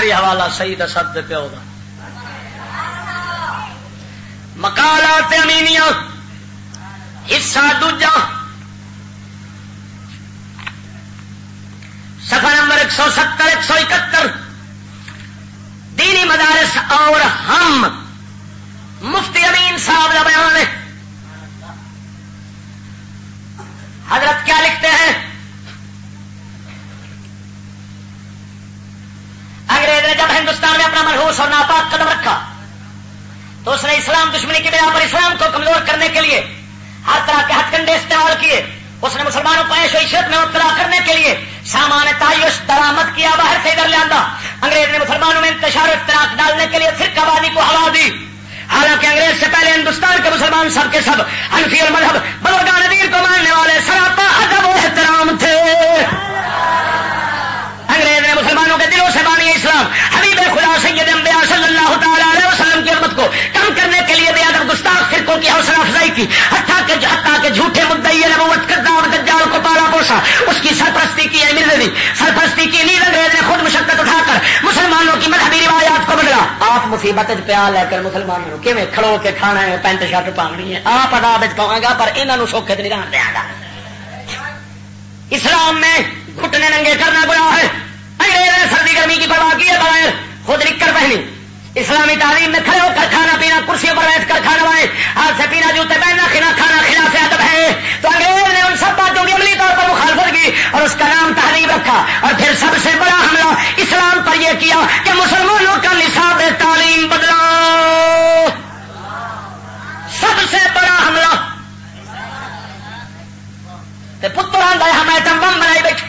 آخری حوالہ سعید اسد پیو کا مکالات امینیا حصہ دوجا۔ سفر نمبر ایک سو ستر، ایک سو اکہتر۔ دینی مدارس اور ہم مفتی امین صاحب کا بیان ہے حضرت کیا لکھتے ہیں انگریز نے جب ہندوستان میں اپنا مرحوس اور ناپاک قدم رکھا۔ تو اس نے اسلام دشمنی کی بنا پر اسلام کو کمزور کرنے کے لیے ہر طرح کے ہتھ کنڈے استعمال کیے۔ اس نے مسلمانوں کو ایش و عشرت میں مبتلا کرنے کے لیے سامان تعیش درامد کیا۔ باہر سے ادھر لیا انگریز نے مسلمانوں میں انتشار و اطلاق ڈالنے کے لیے فرقہ وادی کو ہوا دی۔ حالانکہ انگریز سے پہلے ہندوستان کے مسلمان سب کے سب حنفی اور مذہب بزرگان دیر کو ماننے والے سراپا ادب و احترام تھے۔ انگریز نے مسلمانوں کے دلوں سے بانی اسلام۔ کو کم کرنے کے لیے بے ادب گستاخ فرقوں کی حوصلہ افزائی کی۔ حتیٰ کے حتیٰ کے جھوٹے مدعی نبوت کردہ اور دجال کو پالا پوسا اس کی سرپرستی کی یعنی ہے مل سرپرستی کی نیل انگریز نے خود مشقت اٹھا کر مسلمانوں کی مذہبی روایات کو بدلا۔ آپ مصیبت پیا لے کر مسلمانوں کی کھڑو کے کھانا ہے، پینٹ شرٹ پاگنی ہے۔ آپ ادا پاؤں گا، پر انہوں سوکھے نہیں رہن دیا گا اسلام میں گھٹنے ننگے کرنا گنا ہے۔ انگریز نے سردی گرمی کی پرواہ اسلامی تعلیم میں کھڑے ہو کر کھانا پینا کرسیوں پر بیٹھ کر کھانا بائے ہاتھ سے پینا جوتے پہننا کھانا کھانا خلاف ادب ہے۔ تو انگریز نے ان سب باتوں کی عملی طور پر مخالفت کی اور اس کا نام تحریم رکھا۔ اور پھر سب سے بڑا حملہ اسلام پر یہ کیا کہ مسلمانوں کا نصاب تعلیم بدلا۔ سب سے بڑا حملہ۔ پتر آدھا ہم ایٹم بم بنائی بیٹھے۔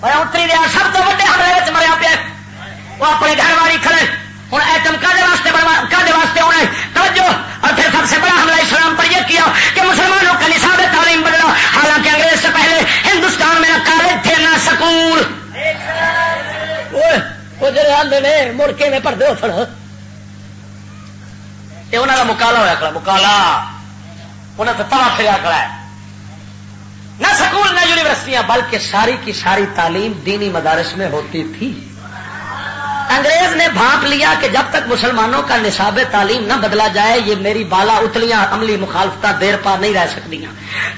اور اتری دیا، سب تو بڑے حملے مریا پیا۔ وہ اپنے گھر والی کھڑے۔ آدھے نے مڑکے میں پڑھتے ہو سڑ یہ انہوں کا مکالا ہوا کھڑا، مکالا۔ انہیں تو توا پھریا کھڑا ہے۔ نہ سکول، نہ یونیورسٹیاں، بلکہ ساری کی ساری تعلیم دینی مدارس میں ہوتی تھی۔ انگریز نے بھانپ لیا کہ جب تک مسلمانوں کا نصاب تعلیم نہ بدلا جائے، یہ میری بالا اتلیاں عملی مخالفت دیر پا نہیں رہ سکتی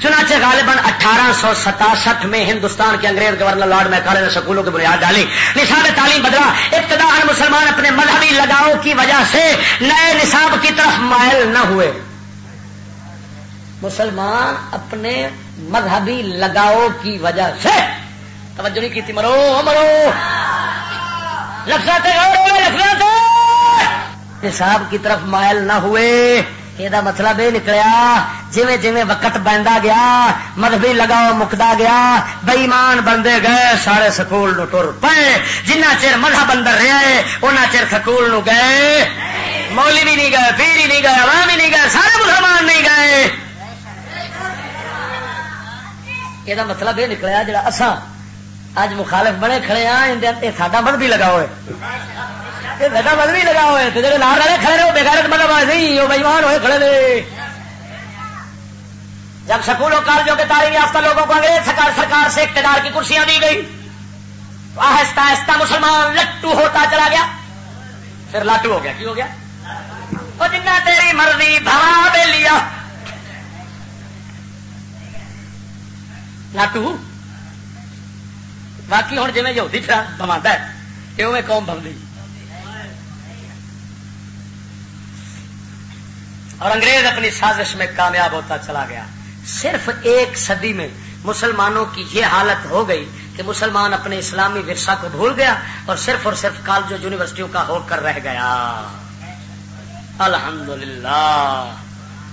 چنانچہ غالباً اٹھارہ سو ستاسٹھ میں ہندوستان کے انگریز گورنر لارڈ میکالے نے سکولوں کی بنیاد ڈالی۔ نصاب تعلیم بدلا۔ ابتدا مسلمان اپنے مذہبی لگاؤ کی وجہ سے نئے نصاب کی طرف مائل نہ ہوئے۔ مسلمان اپنے مذہبی لگاؤ کی وجہ سے توجہ نہیں کی تھی مرو۔ مرو حساب کی طرف مائل نہ ہوئے۔ یہ مطلب یہ نکلیا جی جی وقت بہتا گیا، مذہبی لگاؤ مکتا گیا بئیمان بندے گئے، سارے سکول نو ٹر پے جنہ چر مذہب اندر رہے ان چر سکول نو گئے۔ مولی بھی نہیں گئے، پیر ہی نہیں گئے عوام ہی نہیں گئے، سارے مسلمان نہیں گئے۔ یہ مطلب یہ نکلیا، جڑا اصا اج مخالف بنے کھڑے ہاں ساڈا مذہبی لگا ہوئے۔ ساڈا مذہبی لگا ہوئے تو جڑے نال والے کھڑے ہو بےغیرت مطلب نہیں وہ بےمان ہوئے کھڑے نے۔ جب سکولوں، کالجوں کے تعلیم یافتہ لوگوں کو انگریز سرکار سرکار سے اقتدار کی کرسیاں دی گئی۔ آہستہ آہستہ مسلمان لٹو ہوتا چلا گیا۔ پھر لاٹو ہو گیا، کی ہو گیا؟ وہ جنہ تیری مرضی بھا بے لیا۔ لاٹو باقی ہوں جی یہودی پھر بما ہے۔ قوم بمدی اور انگریز اپنی سازش میں کامیاب ہوتا چلا گیا۔ صرف ایک صدی میں مسلمانوں کی یہ حالت ہو گئی کہ مسلمان اپنے اسلامی ورثہ کو بھول گیا اور صرف اور صرف کالجوں یونیورسٹیوں کا ہو کر رہ گیا۔ الحمدللہ۔